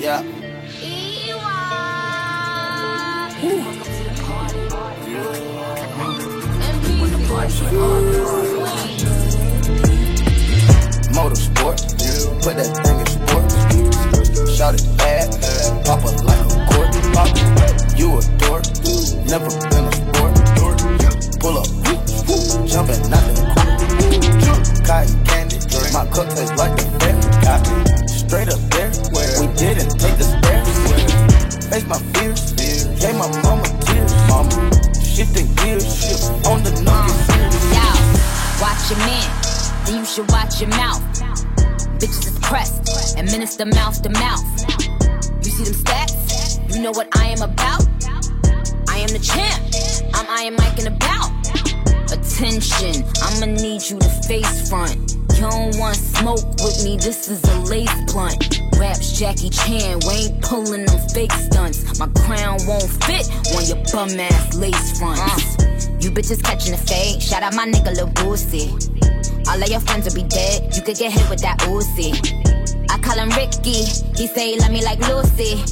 Yeah. Motorsport, put that thing in sports. Shout it bad, pop it like a court. Pop. You a dork, never been a sport. Pull up, jumping out the court. Cotton candy, my cup tastes like fair. Copy, straight up there, we didn't take the stairs. Face my fears, gave my mama tears. Mama, shifting gears, on the nuggets. Yo, watch your man, then you should watch your mouth. Bitches is pressed, administer mouth to mouth. You see them stats? You know what I am about? I am the champ. I'm Iron Mike and about. Attention, I'ma need you to face front. You don't want smoke with me, this is a lace blunt. Raps Jackie Chan, we ain't pulling them fake stunts. My crown won't fit on your bum ass lace fronts. Uh. You bitches catching the fade, shout out my nigga Lil Boosie. All of your friends will be dead, you could get hit with that Uzi. I call him Ricky, he say he love me like Lucy.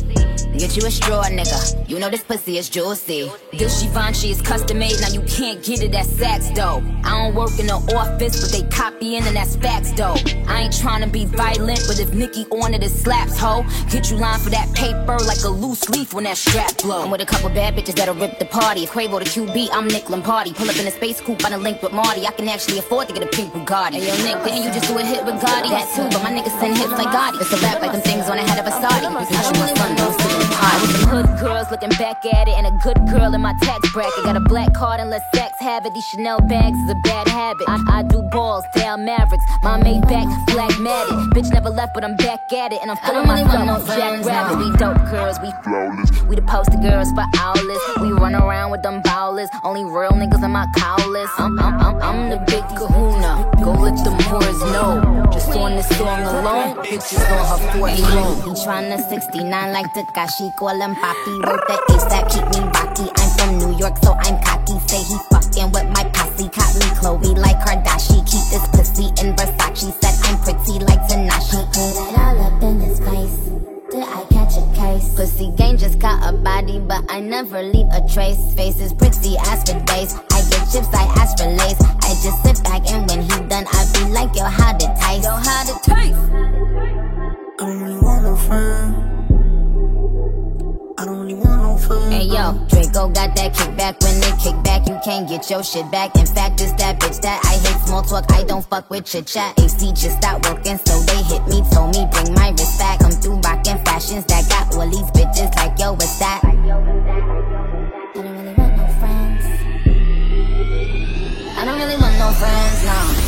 Get you a straw, nigga. You know this pussy is juicy. This Givenchy is custom made, now you can't get it at Saks though. I don't work in the office, but they copying and that's facts though. I ain't trying to be violent, but if Nicki on it, it slaps, ho. Get you lined for that paper like a loose leaf when that strap blow. I'm with a couple bad bitches that'll rip the party. If Quavo the QB, I'm Nick Lombardi. Pull up in a space coupe on a link with Marty. I can actually afford to get a pink Bugatti. Hey yo, Nick, didn't you just do a hit with Gotti? That too, but my niggas send hits like Gotti. It's a rap like them things on the head of a Saudi. Bitch, you my son, don't sit in the pot. With some hood girls looking back at it, and a good girl in my tax bracket. Got a black card and let sex have it. These Chanel bags is a bad habit. I, I do balls, down Mavericks. My made back, black matted. Bitch never left, but I'm back at it, and I'm feeling myself. No Jack Rabbit. We dope girls, we flawless. We the poster girls for owlets. We run around with them bowlers. Only real niggas in my cowlers. I'm, I'm, I'm, I'm the big kahuna. Go let them whores know. Just on this song alone, bitches on her fourth room. He tryna 69 like Tekashi, call him Papi. Wrote the ace that keep me rocky. I'm from New York, so I'm cocky. Say he fucking with my posse. Caught me Chloe like Kardashian. Keep this pussy in Versace. Said I'm pretty like Tanashi. Put it all up in his face. Did I catch a case? Pussy gang just got a body, but I never leave a trace. Face is pretty, ask for days. Your shit back. In fact, it's that bitch that I hate small talk. I don't fuck with chit chat. AC just stopped working, so they hit me. Told me bring my wrist back. Come through rockin' fashions that got all these bitches like yo, what's that? I don't really want no friends. I don't really want no friends, no.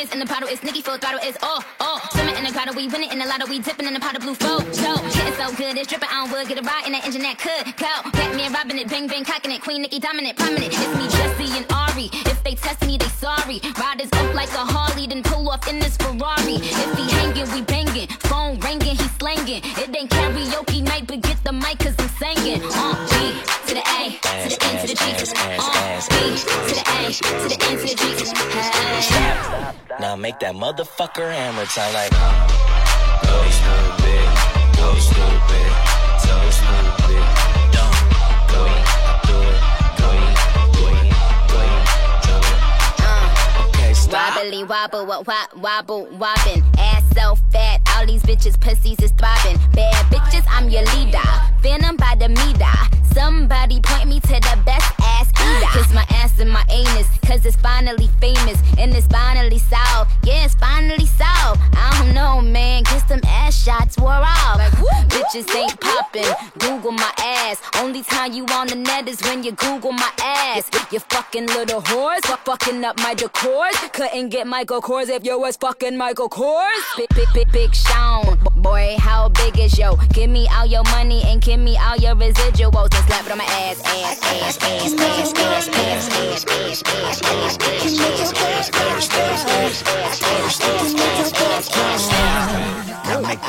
Moscato, in the bottle, it's Nicki full throttle, it's oh oh. Swimming in the grotto, we win it in the lotto, we dipping in the pot of blue flow. So getting so good, it's dripping on wood, get a ride in that engine that could go. Batman robbing it, bang bang cocking it, Queen Nicki dominant, prominent. It's me, Jessie and Ari. If they test me, they sorry. Riders up like a Harley, then pull off in this Ferrari. If he hanging, we banging. Phone ringing, he slanging. It ain't karaoke night, but get the mic, cause I'm singing. Uh, B to the A, to the N to the G. Uh, B to the A, to the N to the G. Hey. Now make that motherfucker hammer sound like. Go stupid, go stupid, so stupid. Don't go, do it, go, go, go, do it. Okay, stop. Wobbly wobble, what wop, wobble, wobbin'. Ass so fat, all these bitches pussies is throbbing. Bad bitches, I'm your leader. Venom by the meter. Somebody point me to the best ass eater. Kiss my ass and my anus, cause it's finally famous. And it's finally solved. Yeah, it's finally solved. I don't know, man. Kiss them ass shots wore off. Bitch, bitches ain't popping. Google my ass. Only time you on the net is when you Google my ass. You fucking little whores, fuck fucking up my decors. Couldn't get Michael Kors if you was fucking Michael Kors. Big, big, big, big Sean. Boy, how big is yo? Give me all your money and give me all your residuals and slap it on my ass, ass, ass, ass, ass, ass, ass, ass, ass, ass, ass, ass,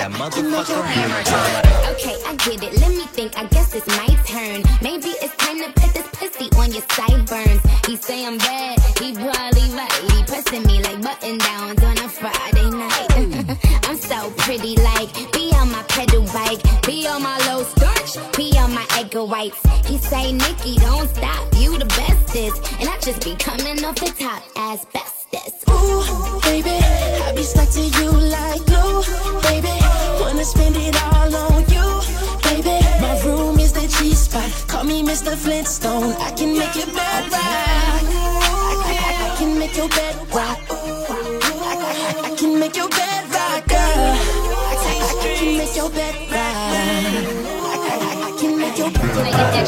that motherfucker hammer time. Okay, I get it. Let me think. I guess it's my turn. Maybe it's time to put this pussy on your sideburns. He say I'm bad. He probably right. He pressing me like button downs on a Friday. I'm so pretty, like be on my pedal bike, be on my low starch, be on my egg whites. He say, Nicki, don't stop. You the bestest, and I just be coming off the top as bestest. Ooh, baby, I be stuck to you like glue, baby. Wanna spend it all on you, baby. My room is the G spot. Call me Mr. Flintstone. I can make it bed rock.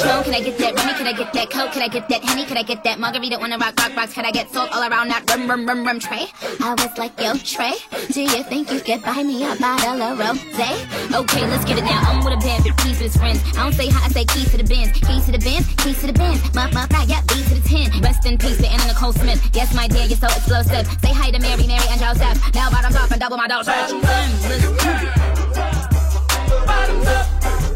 Can I get that Tron? Can I get that Remy? Can I get that Coke? Can I get that Henny? Can I get that Margarita the rock, rock, rocks? Can I get salt all around that rum, rum, rum, rum tray? I was like, yo, Trey, do you think you could buy me a bottle of rosé? Okay, let's get it now. I'm with a band, bitch, keys to his friends. I don't say hi, I say keys to the bins. Keys to the bins, keys to the bins. Muff, muff, right, yeah, B to the 10. Rest in peace to Anna Nicole Smith. Yes, my dear, you're so explosive. Say hi to Mary, Mary, and Joseph. Now bottoms up and double my dose. Let's do it. I,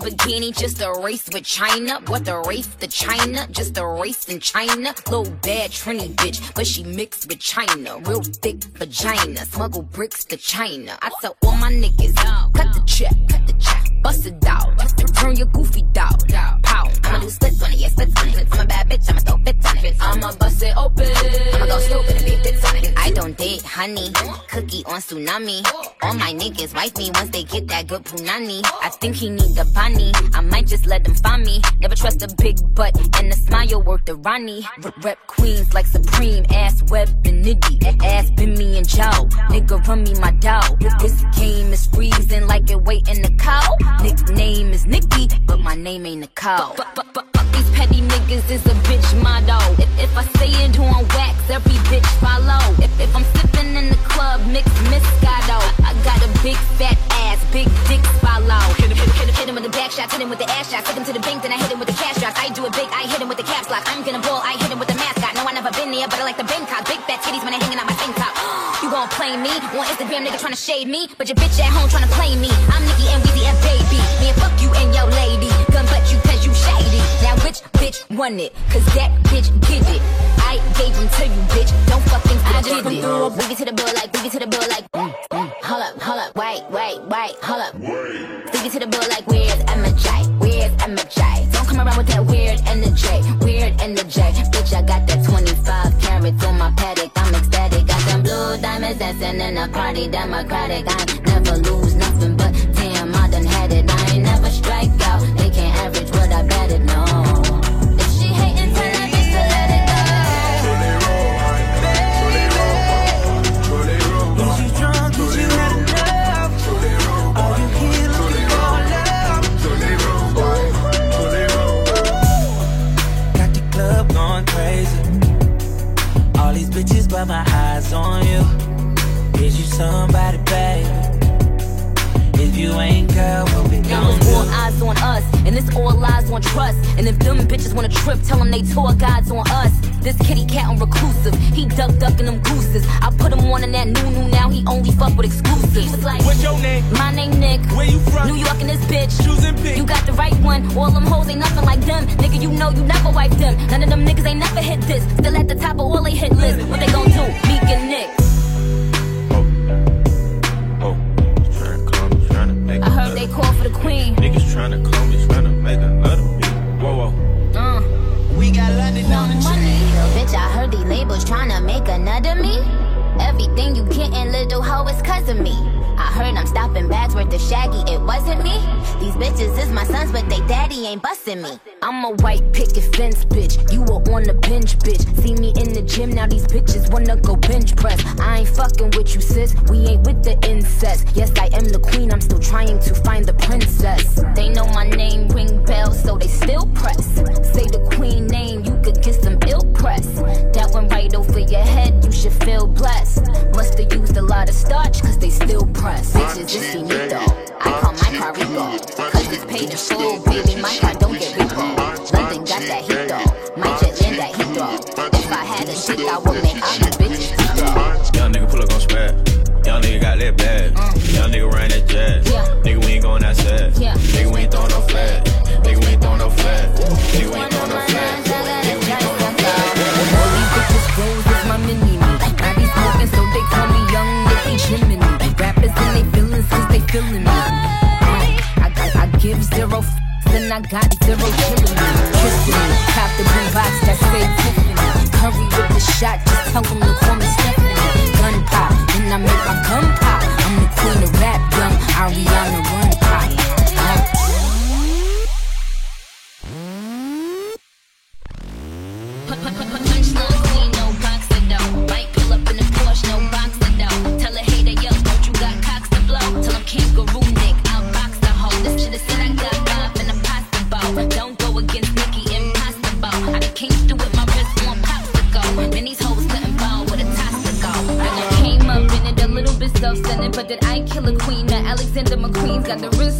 Lamborghini just a race with China. What the race to China? Just a race in China. Little bad Trini bitch, but she mixed with China. Real thick vagina. Smuggle bricks to China. I tell all my niggas, cut the check, cut the check. Bust it out, turn your goofy down. Pow, I'ma do splits on it, yeah, splits on it. Bad bitch, I'ma still fit on it. I'ma bust it open. Honey, cookie on tsunami. All my niggas wife me once they get that good punani. I think he need the bunny. I might just let them find me. Never trust a big butt and a smile worth the Ronnie. Rep queens like Supreme, ass web and nitty. A- Ass been me and Joe. Nigga run me my dough. This game is freezing like it waiting to cow. Nickname is Nicki, but my name ain't but, fuck these petty niggas is a bitch motto. If, if I say it on wax, every bitch follow. If, if I'm sipping in the club, mix Moscato. I, got a big fat ass, big dick follow. Hit him, hit him, hit hit him with the back shots, hit him with the ass shots. Took him to the bank, then I hit him with the cash drops. I do it big, I hit him with the caps lock. I'm gonna ball, I hit him with the mascot. No, I never been there, but I like the Bangkok. Big fat titties when they hanging out my tank top. You gon' play me? On Instagram, nigga tryna shade me, but your bitch at home tryna play me. I'm Nicki and Weezy and baby. Me and fuck you and your lady. Which bitch won it? Cause that bitch get it. I gave them to you, bitch. Don't fucking forget it. Leave it to the bill like, leave it to the bill like. Mm, mm. Hold up, hold up, wait, wait, wait, hold up. Leave it to the bill like, where's MJ? Where's MJ? Don't come around with that weird energy, weird energy. Bitch, I got that 25 carats on my paddock. I'm ecstatic. Got them blue diamonds dancing in a party, democratic. I Wayne girl, what we gon' do? Eyes on us, and it's all lies on trust. And if them bitches wanna trip, tell them they tour guides on us. This kitty cat on reclusive, he duck ducking them gooses. I put him on in that new new, now he only fuck with exclusives. He like, What's your name? My name Nick. Where you from? New York and this bitch. Choosing pick. You got the right one. All them hoes ain't nothing like them. Nigga, you know you never wipe them. None of them niggas ain't never hit this. Still at the top of all they hit list. What they gon' do? Meek and Nick. For the queen. Niggas tryna call me, tryna make another beat. Whoa, whoa. Uh. We got London on the train. Little bitch, I heard these labels tryna make another me. Everything you gettin', little hoe, is cause of me. I heard I'm stopping bags worth the shaggy, it wasn't me. These bitches is my sons, but they daddy ain't bustin' me. I'm a white picket fence bitch. You were on the bench, bitch. See me in the gym, now these bitches wanna go bench press. I ain't fucking with you, sis. We ain't with the incest. Yes, I am the queen, I'm still trying to find the princess. They know my name ring bells, so they still press. Say the queen name, you could get some ill press. That one right over your head, you should feel blessed. Must've used a lot of starch, cause they still press. Bitches, it's finito. I call my car Rico. Cause it's paid in full, baby. My car don't get. London got that heat though. My jet land that heat though. If I had a chick, I would make all the bitches Young nigga pull up on spad. Young nigga got that bag. Mm. Young nigga ran that jazz. Yeah. Nigga, we ain't going outside. Yeah. Nigga, we ain't throwing no flag. Nigga, we ain't throwing no flag. Nigga, we ain't feeling I, I, I give zero f- then I got zero killing me. Kissing me, the blue box that say Tiffany. Hurry with the shot, just tell them to call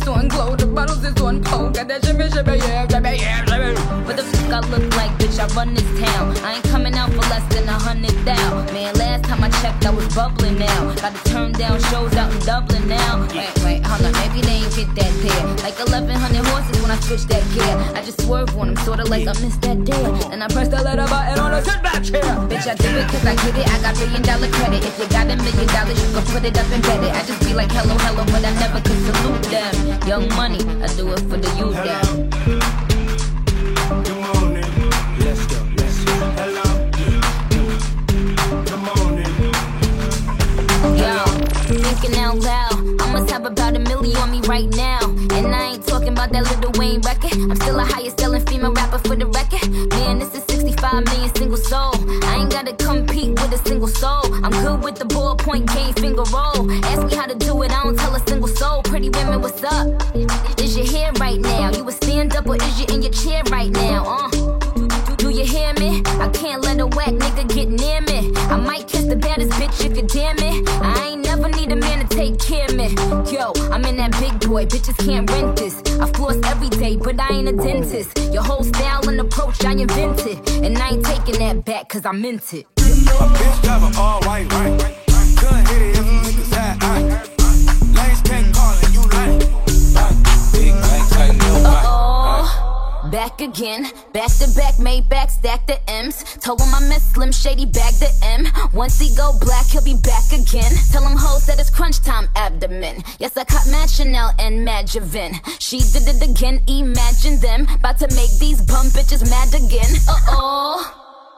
got the wrist on glow, the bottles is on pole, got that shimmy, shimmy, yeah, shimmy, yeah, fuck I look like, bitch? I run this town. I ain't coming out for less than a hundred thou. Man, last time I checked, I was bubbling now. Got to turn down shows out in Dublin now. Wait, wait, hold on, maybe they ain't get that there. Like 1100 horses when I switch that gear. I just swerve on them, sorta like I missed that dare. And I press the letter button on the sit back chair. Bitch, I do it cause I get it. I got billion dollar credit. If you got a million dollars, you can put it up and bet it. I just be like, hello, hello, but I never could salute them. Young money, I do it for the youth them. Loud. I must have about a million on me right now. And I ain't talking about that Lil Wayne record. I'm still a highest selling female rapper for the record. Man, this is 65 million single soul. I ain't gotta compete with a single soul. I'm good with the ballpoint game finger roll. Ask me how to do it, I don't tell a single soul. Pretty women, what's up? Bitches can't rent this. I floss every day, but I ain't a dentist. Your whole style and approach, I invented. And I ain't taking that back, cause I meant it. My bitch drive a all white, right? Couldn't hit it if back again. Back to back, made back, stack the M's. Told him I miss Slim Shady, bag the M. Once he go black, he'll be back again. Tell him hoes that it's crunch time abdomen. Yes, I caught Mad Chanel and Mad Javin. She did it again, imagine them. About to make these bum bitches mad again. Uh oh.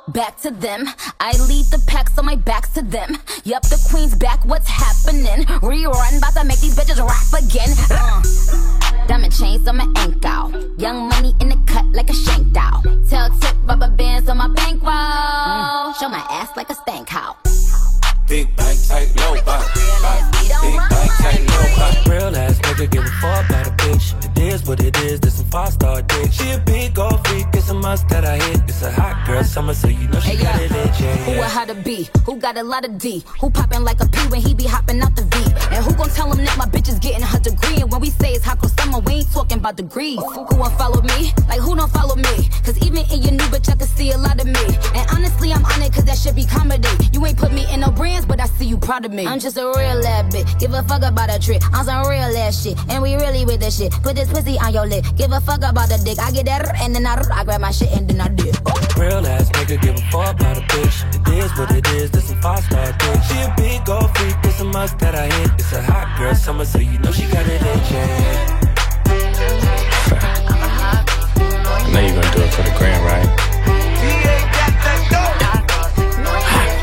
Back to them. I lead the pack, so my back's to them. Yup, the queen's back, what's happening? Rerun, about to make these bitches rap again. Uh. Diamond chains on my ankle. Young money in the cut like a shank doll. Tail tip rubber bands on my bankroll. Show my ass like a stank house. Big bank tight, low bite. Big bank tight, low bite. Real ass nigga give a fuck about a bitch. It is what it is, this some five star dick. She a big old freak, it's a must that I hit. It's a hot girl summer, so you know she Hey, got yeah. it in, yeah, Who a yeah. how to be? Who got a lot of D? Who poppin' like a P when he be hopping out the V? And who gon' tell him that my bitch is getting her degree? And when we say it's hot girl summer, about degrees. Who won't follow me? Like who don't follow me? Cause even in your new bitch, I can see a lot of me. And honestly, I'm on it cause that should be comedy. You ain't put me in no brands, but I see you proud of me. I'm just a real ass bitch. Give a fuck about a trick. I'm some real ass shit. And we really with this shit. Put this pussy on your lip. Give a fuck about the dick. I get that and then I, I grab my shit and then I dip. Real ass nigga, give a fuck about a bitch. It is what it is, this some five star dick. She a big gold freak, it's a must that I hit. It's a hot girl summer, so you know she got it in check. Know you're gonna do it for the grand, right?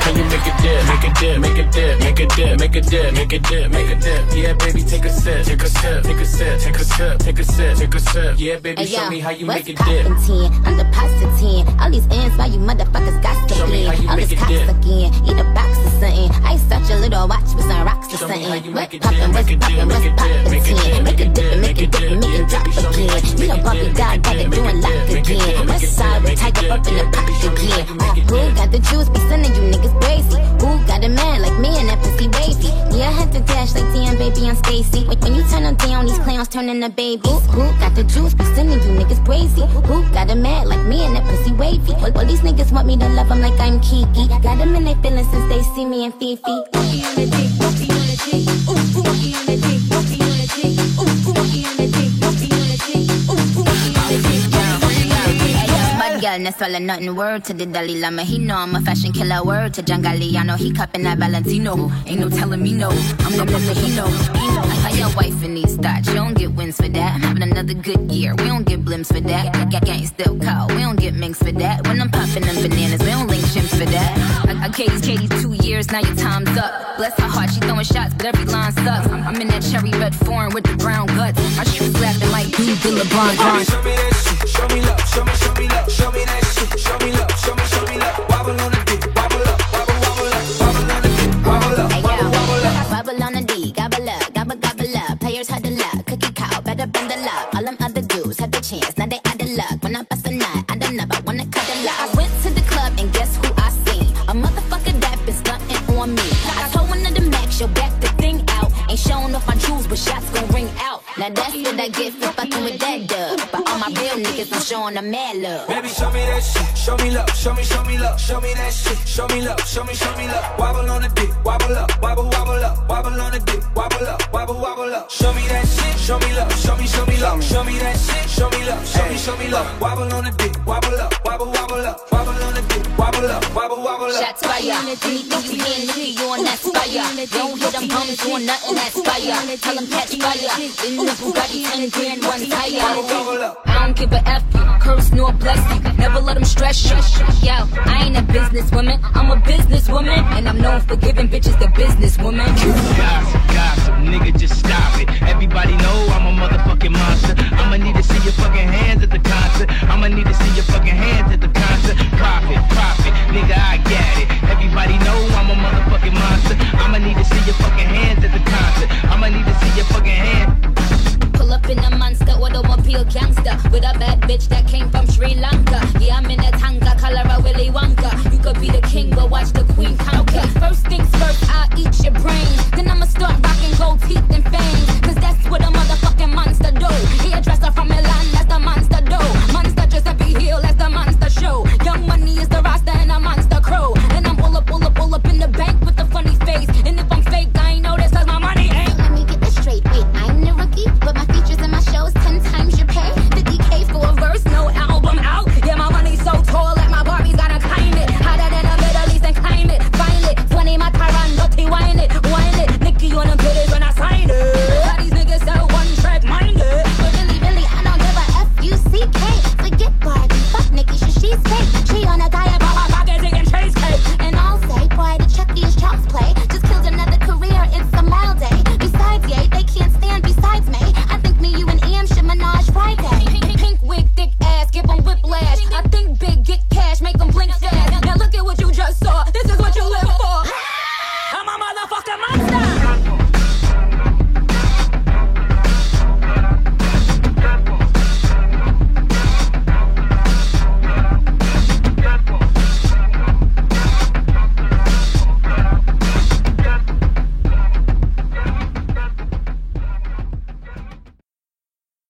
Can you make a dip, make a dip, make a dip, make a dip, make a dip, make a dip, make a dip? Yeah, baby, take a sip, take a sip, take a sip, take a sip, take a sip, take a sip. Yeah, baby, Hey, show yo, me how you what's make a dip. 10? I'm the pasta 10. All these ends, why you motherfuckers got to Show me how you All make this it cops dip. again. Eat a box or something. I such a little watch with some rocks or me something. make poppin', what's make it dip, poppin', make what's it dip, make it dip, Make make it dip, dip, make it dip, make yeah, it drop baby, show me how again. you We make done it bump dip, it down, make got it doing lock dip, make it again. West side with tiger up in the pocket me again. Who got the juice? Be sending you niggas crazy. Who got a man like me and that pussy wavy? Yeah, I had to dash like damn baby on Stacy. When you turn them down, these clowns turn into babies. Who got the juice? Be sending you niggas crazy. Who got a man like me and that pussy wavy? Well, well these niggas want me to love them like I'm Kiki. Got them in their feelings since they see me and Fifi. Girl, no swallow nothing. Word to the Dalai Lama. He know I'm a fashion killer. Word to John Galliano. He cupping that Valentino. Ain't no telling me no. I'm the he know. He know. How your wife in these thoughts? You don't get wins for that. I'm having another good year. We don't get blimps for that. Gang gang still call. We don't get minks for that. When I'm popping them bananas, we don't link chimps for that. I, I Katie's Katie two years. Now your time's up. Bless her heart, she throwing shots, but every line sucks. I'm, in that cherry red foreign with the brown guts. I shoot slapping like dude, the LeBron. Show me that shit, show me love, show me, show me love, show me that shit, show me love, show me, show me love. Wobble on Now that's what I get for fucking with that dub. But all my real niggas, I'm showing them mad love. Baby, show me that shit, show me love, show me, show me love, show me that shit, show me love, show me, show me love. Wobble on the dick, wobble up, wobble, wobble up, wobble on the dick, wobble up, wobble, wobble up. Show me that shit, show me love, show me, show me love, show me that shit, show me love, show me, show me love. Wobble on the dick, wobble up, wobble, wobble up, wobble on the dick, wobble up, wobble, wobble up. Shots fire. Anything you hear, nigga, you on that fire. Don't hit them bums doing nothing that's fire. Tell them catch fire. In the Bugatti, 10 grand, one tire. I don't give a F curse nor bless you. Never let them stress you. Yo, I ain't a businesswoman, I'm a businesswoman. And I'm known for giving bitches the businesswoman.